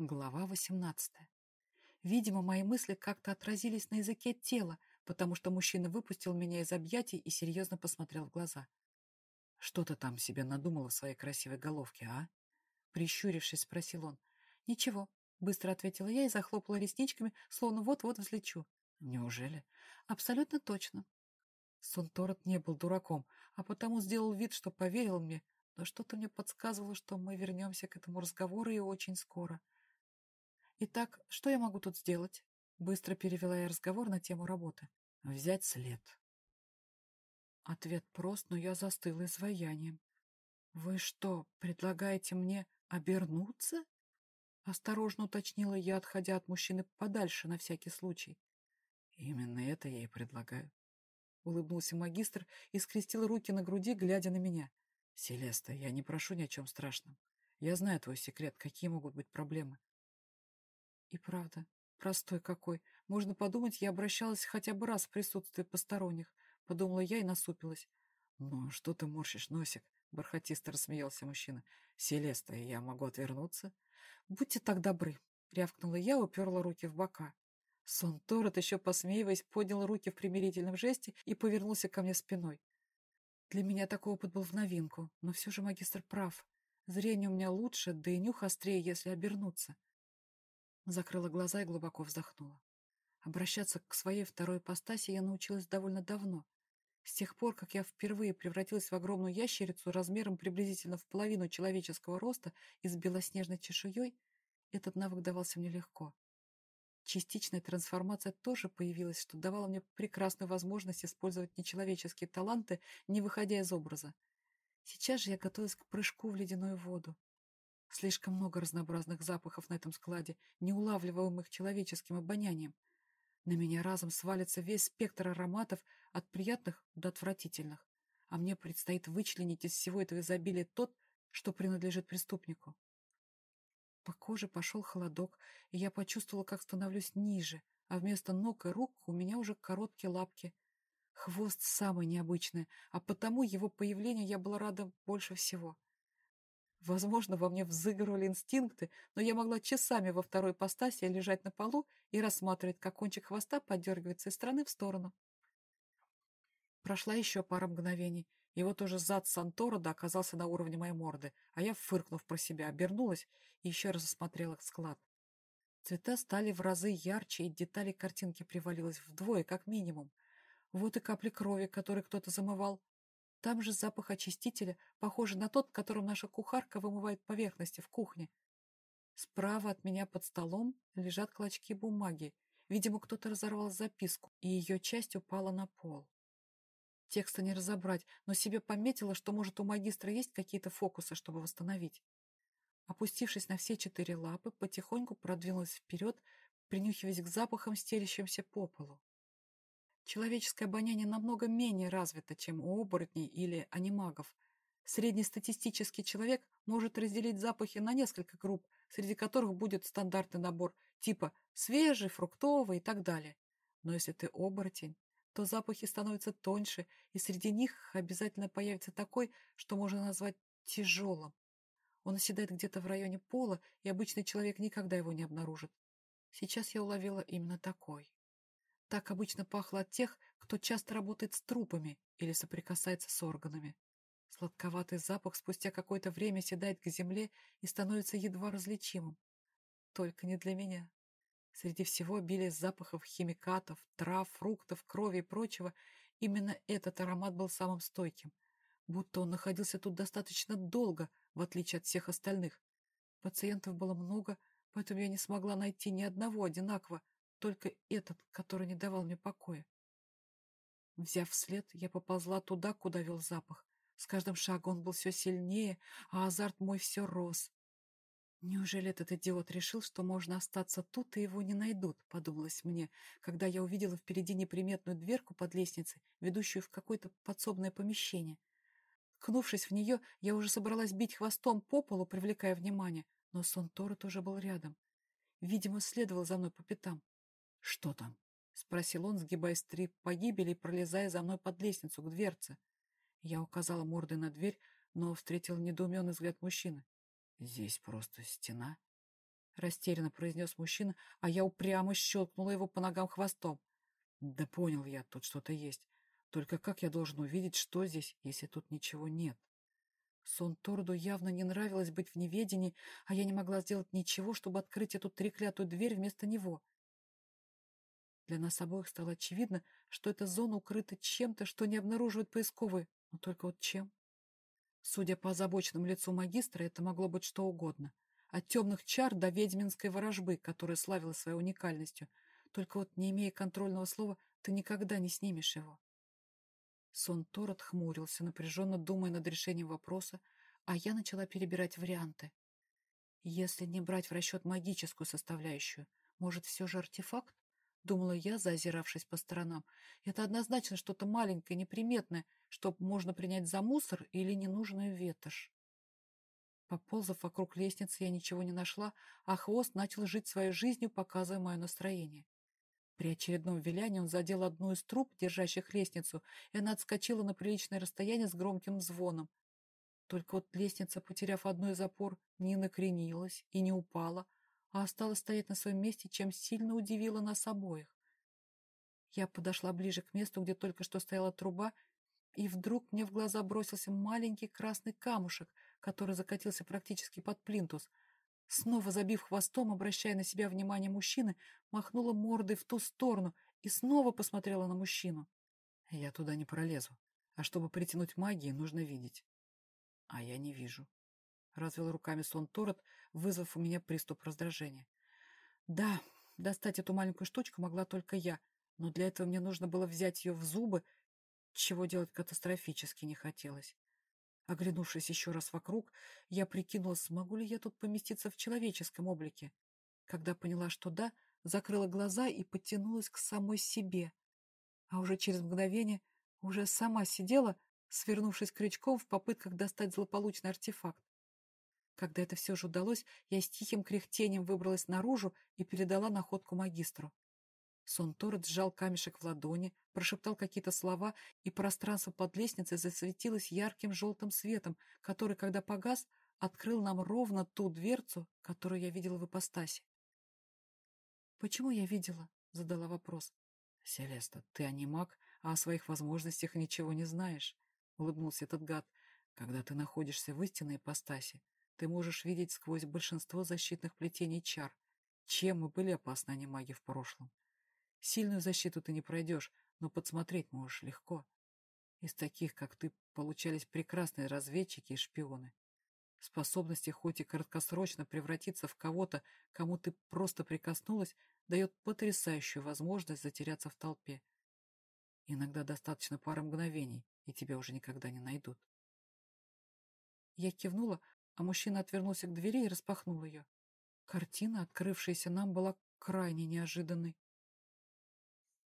Глава 18. Видимо, мои мысли как-то отразились на языке тела, потому что мужчина выпустил меня из объятий и серьезно посмотрел в глаза. «Что ты там себе надумала в своей красивой головке, а?» Прищурившись, спросил он. «Ничего», — быстро ответила я и захлопала ресничками, словно вот-вот взлечу. «Неужели?» «Абсолютно точно». Сунторот не был дураком, а потому сделал вид, что поверил мне, но что-то мне подсказывало, что мы вернемся к этому разговору и очень скоро. «Итак, что я могу тут сделать?» Быстро перевела я разговор на тему работы. «Взять след». Ответ прост, но я застыла изваянием. «Вы что, предлагаете мне обернуться?» Осторожно уточнила я, отходя от мужчины подальше на всякий случай. «Именно это я и предлагаю», — улыбнулся магистр и скрестил руки на груди, глядя на меня. «Селеста, я не прошу ни о чем страшном. Я знаю твой секрет, какие могут быть проблемы. И правда, простой какой. Можно подумать, я обращалась хотя бы раз в присутствии посторонних. Подумала я и насупилась. «Ну, что ты морщишь носик?» — бархатисто рассмеялся мужчина. «Селеста, я могу отвернуться?» «Будьте так добры!» — рявкнула я, уперла руки в бока. Сон Торет, еще посмеиваясь, поднял руки в примирительном жесте и повернулся ко мне спиной. Для меня такой опыт был в новинку, но все же магистр прав. Зрение у меня лучше, да и нюх острее, если обернуться. Закрыла глаза и глубоко вздохнула. Обращаться к своей второй ипостаси я научилась довольно давно. С тех пор, как я впервые превратилась в огромную ящерицу размером приблизительно в половину человеческого роста и с белоснежной чешуей, этот навык давался мне легко. Частичная трансформация тоже появилась, что давало мне прекрасную возможность использовать нечеловеческие таланты, не выходя из образа. Сейчас же я готовилась к прыжку в ледяную воду. Слишком много разнообразных запахов на этом складе, неулавливаемых человеческим обонянием. На меня разом свалится весь спектр ароматов от приятных до отвратительных, а мне предстоит вычленить из всего этого изобилия тот, что принадлежит преступнику. По коже пошел холодок, и я почувствовала, как становлюсь ниже, а вместо ног и рук у меня уже короткие лапки. Хвост самый необычный, а потому его появлению я была рада больше всего. Возможно, во мне взыгрывали инстинкты, но я могла часами во второй постаси лежать на полу и рассматривать, как кончик хвоста подергивается из стороны в сторону. Прошла еще пара мгновений, и вот уже зад Санторода оказался на уровне моей морды, а я, фыркнув про себя, обернулась и еще раз осмотрела склад. Цвета стали в разы ярче, и детали картинки привалилось вдвое, как минимум. Вот и капли крови, которые кто-то замывал, там же запах очистителя, похожий на тот, которым наша кухарка вымывает поверхности в кухне. Справа от меня под столом лежат клочки бумаги. Видимо, кто-то разорвал записку, и ее часть упала на пол. Текста не разобрать, но себе пометила, что, может, у магистра есть какие-то фокусы, чтобы восстановить. Опустившись на все четыре лапы, потихоньку продвинулась вперед, принюхиваясь к запахам, стелящимся по полу. Человеческое обоняние намного менее развито, чем у оборотней или анимагов. Среднестатистический человек может разделить запахи на несколько групп, среди которых будет стандартный набор типа свежий, фруктовый и так далее. Но если ты оборотень, то запахи становятся тоньше, и среди них обязательно появится такой, что можно назвать тяжелым. Он оседает где-то в районе пола, и обычный человек никогда его не обнаружит. Сейчас я уловила именно такой. Так обычно пахло от тех, кто часто работает с трупами или соприкасается с органами. Сладковатый запах спустя какое-то время седает к земле и становится едва различимым. Только не для меня. Среди всего обилия запахов химикатов, трав, фруктов, крови и прочего, именно этот аромат был самым стойким. Будто он находился тут достаточно долго, в отличие от всех остальных. Пациентов было много, поэтому я не смогла найти ни одного одинаково, только этот, который не давал мне покоя. Взяв след, я поползла туда, куда вел запах. С каждым шагом он был все сильнее, а азарт мой все рос. «Неужели этот идиот решил, что можно остаться тут, и его не найдут?» — подумалось мне, когда я увидела впереди неприметную дверку под лестницей, ведущую в какое-то подсобное помещение. Ткнувшись в нее, я уже собралась бить хвостом по полу, привлекая внимание, но сон Торет уже был рядом. Видимо, следовал за мной по пятам. «Что там?» — спросил он, сгибаясь три погибели и пролезая за мной под лестницу к дверце. Я указала мордой на дверь, но встретил недоуменный взгляд мужчины. «Здесь просто стена». Растерянно произнес мужчина, а я упрямо щелкнула его по ногам хвостом. Да понял я, тут что-то есть. Только как я должен увидеть, что здесь, если тут ничего нет? Сон Торду явно не нравилось быть в неведении, а я не могла сделать ничего, чтобы открыть эту треклятую дверь вместо него. Для нас обоих стало очевидно, что эта зона укрыта чем-то, что не обнаруживают поисковые. Но только вот чем? Судя по озабоченному лицу магистра, это могло быть что угодно. От темных чар до ведьминской ворожбы, которая славилась своей уникальностью. Только вот, не имея контрольного слова, ты никогда не снимешь его. Сон Тор отхмурился, напряженно думая над решением вопроса, а я начала перебирать варианты. Если не брать в расчет магическую составляющую, может, все же артефакт? Думала я, заозиравшись по сторонам. Это однозначно что-то маленькое, неприметное, что можно принять за мусор или ненужную ветошь. Поползав вокруг лестницы, я ничего не нашла, а хвост начал жить своей жизнью, показывая мое настроение. При очередном вилянии он задел одну из труб, держащих лестницу, и она отскочила на приличное расстояние с громким звоном. Только вот лестница, потеряв одну из опор, не накренилась и не упала, а осталась стоять на своем месте, чем сильно удивила нас обоих. Я подошла ближе к месту, где только что стояла труба, и вдруг мне в глаза бросился маленький красный камушек, который закатился практически под плинтус — Снова забив хвостом, обращая на себя внимание мужчины, махнула мордой в ту сторону и снова посмотрела на мужчину. Я туда не пролезу. А чтобы притянуть магии, нужно видеть. А я не вижу. Развел руками сон Торет, вызвав у меня приступ раздражения. Да, достать эту маленькую штучку могла только я, но для этого мне нужно было взять ее в зубы, чего делать катастрофически не хотелось. Оглянувшись еще раз вокруг, я прикинула, смогу ли я тут поместиться в человеческом облике. Когда поняла, что да, закрыла глаза и подтянулась к самой себе. А уже через мгновение уже сама сидела, свернувшись крючком в попытках достать злополучный артефакт. Когда это все же удалось, я с тихим кряхтением выбралась наружу и передала находку магистру. Сонторет сжал камешек в ладони, прошептал какие-то слова, и пространство под лестницей засветилось ярким желтым светом, который, когда погас, открыл нам ровно ту дверцу, которую я видела в ипостаси. «Почему я видела?» — задала вопрос. «Селеста, ты анимак, а о своих возможностях ничего не знаешь», — улыбнулся этот гад. «Когда ты находишься в истинной ипостаси, ты можешь видеть сквозь большинство защитных плетений чар, чем мы были опасны анимаги в прошлом. Сильную защиту ты не пройдешь, но подсмотреть можешь легко. Из таких, как ты, получались прекрасные разведчики и шпионы. Способности хоть и краткосрочно превратиться в кого-то, кому ты просто прикоснулась, дает потрясающую возможность затеряться в толпе. Иногда достаточно пары мгновений, и тебя уже никогда не найдут. Я кивнула, а мужчина отвернулся к двери и распахнул ее. Картина, открывшаяся нам, была крайне неожиданной.